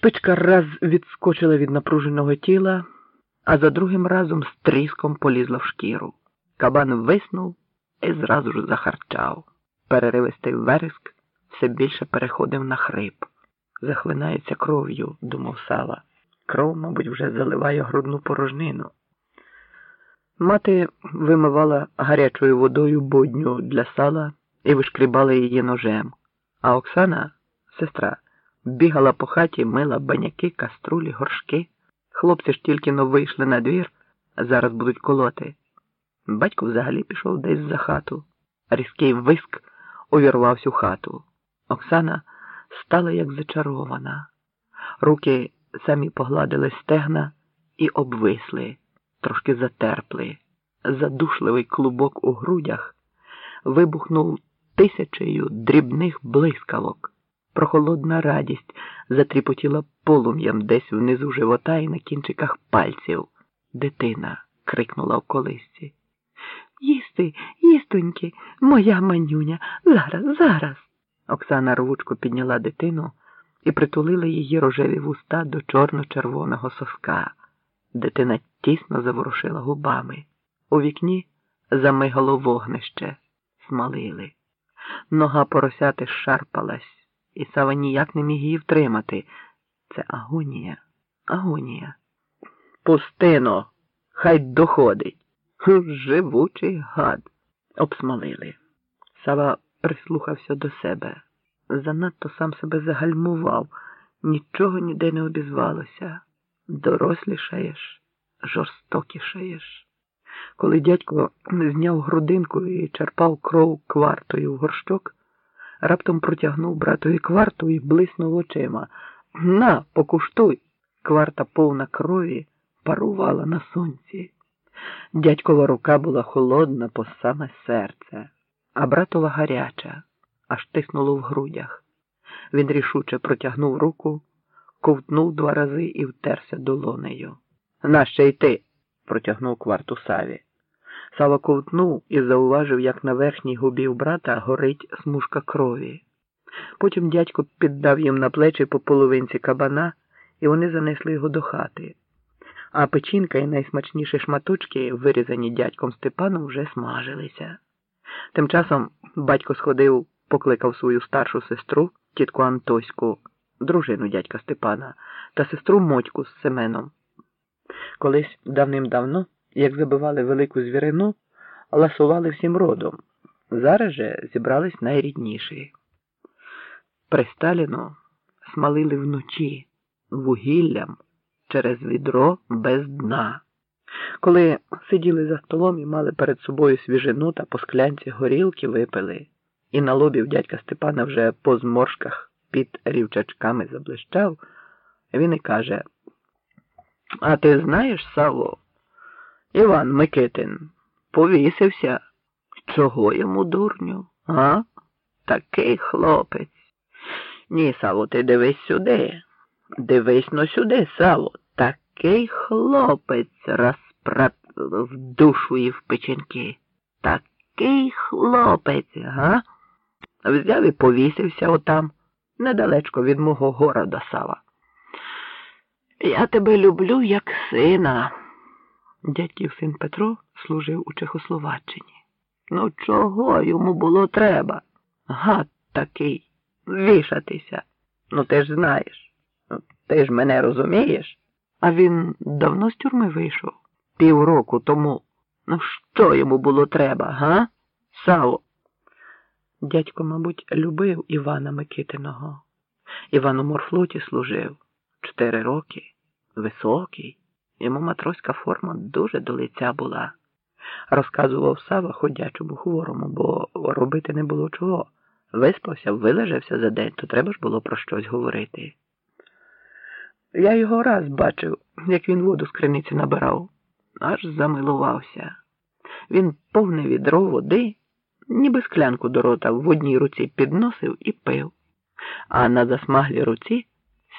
Шпичка раз відскочила від напруженого тіла, а за другим разом з тріском полізла в шкіру. Кабан виснув і зразу ж захарчав. Переривистий вереск все більше переходив на хрип. Захлинається кров'ю, думав Сава. Кров, мабуть, вже заливає грудну порожнину. Мати вимивала гарячою водою бодню для сала і вишкрібала її ножем, а Оксана, сестра, бігала по хаті, мила баняки, каструлі, горшки. Хлопці ж тільки но вийшли на двір, зараз будуть колоти. Батько взагалі пішов десь за хату. Різкий виск увірвав всю хату. Оксана стала як зачарована. Руки самі погладили стегна і обвисли, трошки затерпли. Задушливий клубок у грудях вибухнув тисячею дрібних блискавок. Прохолодна радість затріпотіла полум'ям десь внизу живота і на кінчиках пальців. Дитина крикнула в колисці. Їсти, їстоньки, моя манюня, зараз, зараз. Оксана рвучко підняла дитину і притулила її рожеві вуста до чорно-червоного соска. Дитина тісно заворушила губами. У вікні замигало вогнище, смалили. Нога поросяти шарпалась, і Сава ніяк не міг її втримати. Це агонія, агонія. Пусти, но, хай доходить. Живучий гад, обсмалили. Сава прислухався до себе. Занадто сам себе загальмував, нічого ніде не обізвалося. Дорослішаєш, жорстокішаєш. Коли дядько зняв грудинку і черпав кров квартою в горщок, раптом протягнув братові кварту і блиснув очима. На, покуштуй. Кварта повна крові парувала на сонці. Дядькова рука була холодна по саме серце, а братова гаряча, аж тиснуло в грудях. Він рішуче протягнув руку, ковтнув два рази і втерся долонею. Нащо йти? протягнув кварту Саві. Сава ковтнув і зауважив, як на верхній губі у брата горить смужка крові. Потім дядько піддав їм на плечі по половинці кабана, і вони занесли його до хати. А печінка і найсмачніші шматочки, вирізані дядьком Степаном, вже смажилися. Тим часом батько сходив, покликав свою старшу сестру, тітку Антоську, дружину дядька Степана, та сестру Мотьку з Семеном. Колись давним-давно, як забивали велику звірину, ласували всім родом. Зараз же зібрались найрідніші. При Сталіну смалили вночі вугіллям через відро без дна. Коли сиділи за столом і мали перед собою свіжину та по склянці горілки випили, і на лобі дядька Степана вже по зморшках під рівчачками заблищав, він і каже: А ти знаєш, Саво, Іван Микитин повісився. Чого йому дурню? А? Такий хлопець. Ні, Саво, ти дивись сюди. Дивись но сюди, Саво. Такий хлопець розпрат в душу і в печінки. Такий хлопець, га? Взяв і повісився отам, недалечко від мого города Сава. Я тебе люблю, як сина. Дядьків син Петро служив у Чехословаччині. Ну, чого йому було треба? Гад такий, вішатися. Ну, ти ж знаєш. Ну, ти ж мене розумієш? А він давно з тюрми вийшов? Півроку тому. Ну, що йому було треба, га? Саво? Дядько, мабуть, любив Івана Микитиного. Іван у морфлоті служив чотири роки, високий. Йому матроська форма дуже до лиця була. Розказував Сава ходячому хворому, бо робити не було чого. Виспався, вилежався за день, то треба ж було про щось говорити. Я його раз бачив, як він воду з криниці набирав, аж замилувався. Він повне відро води, ніби склянку до рота в одній руці підносив і пив, а на засмаглій руці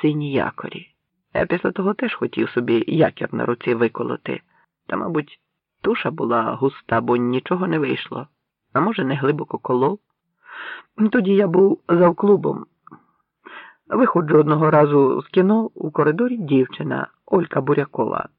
сині якорі. Я після того теж хотів собі якір на руці виколоти, та, мабуть, туша була густа, бо нічого не вийшло, а може, не глибоко колов. Тоді я був завклубом. Виходжу одного разу з кіно у коридорі дівчина Олька Бурякова.